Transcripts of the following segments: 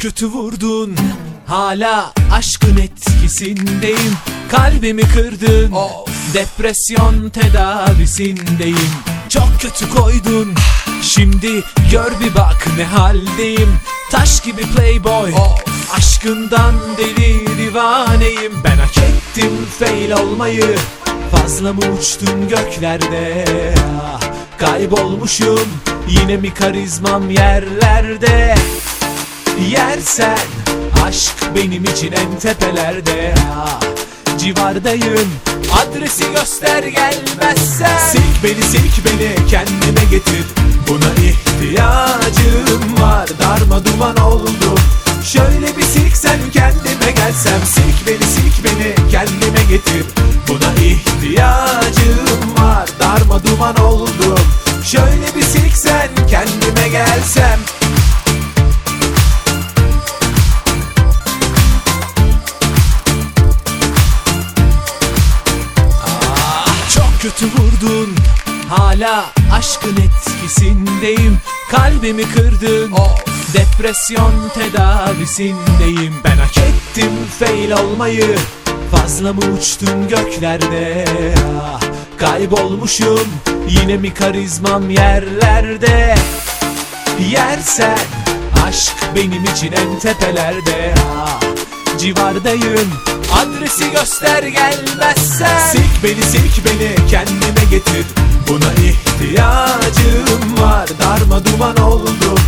kötü vurdun. Hala aşkın etkisindeyim. Kalbimi kırdın. Depresyon tedavisindeyim. Çok kötü koydun. Şimdi gör bir bak ne haldeyim. Taş gibi playboy. Aşkından deli divaneyim. Ben hak ettim fail olmayı. Fazla mı uçtun göklerde? Ah, Kaybolmuşum. Yine mi karizmam yerlerde Yersen aşk benim için en tepelerde. Ah, Civardayım adresi göster gelmezsen. Silk beni silk beni kendime getir. Buna ihtiyacım var Darma duman oldum Şöyle bir silksen kendime gelsem. Silk beni silk beni kendime getir. Buna ihtiyacım var Darma duman oldum Şöyle bir silksen kendime gelsem kötü vurdun. Hala aşkın etkisindeyim. Kalbimi kırdın. Depresyon tedavisindeyim. Ben hak ettim fail olmayı. Fazla mı uçtun göklerde? Ah, Kaybolmuşum. Yine mi karizmam yerlerde? Yersen aşk benim için en tepelerde. Ah, Civardayım adresi göster gelmezsen. Silk beni silk beni kendime getir. Buna ihtiyacım var. Darma duman oldum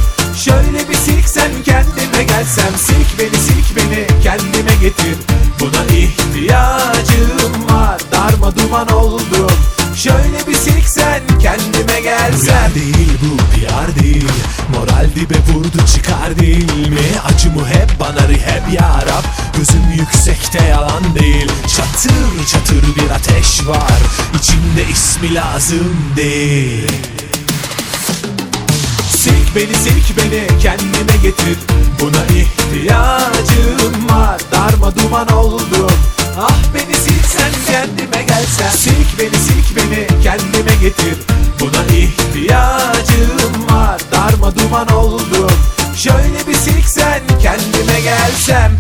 Şöyle bir silksen kendime gelsem. Silk beni silk beni kendime getir. Buna ihtiyacım var. Darma duman oldum Şöyle bir silksen kendime gelsem. Rüya değil dibe vurdu çıkar değil mi? Acı mı hep bana rehab ya Rab. Gözüm yüksekte yalan değil. Çatır çatır bir ateş var. İçinde ismi lazım değil. Silk beni silk beni kendime getir. Buna ihtiyacım var. Darma duman oldum. Ah beni silsen kendime gelsen. Silk beni silk beni kendime getir. Buna ihtiyacım duman oldum. Şöyle bir silksen kendime gelsem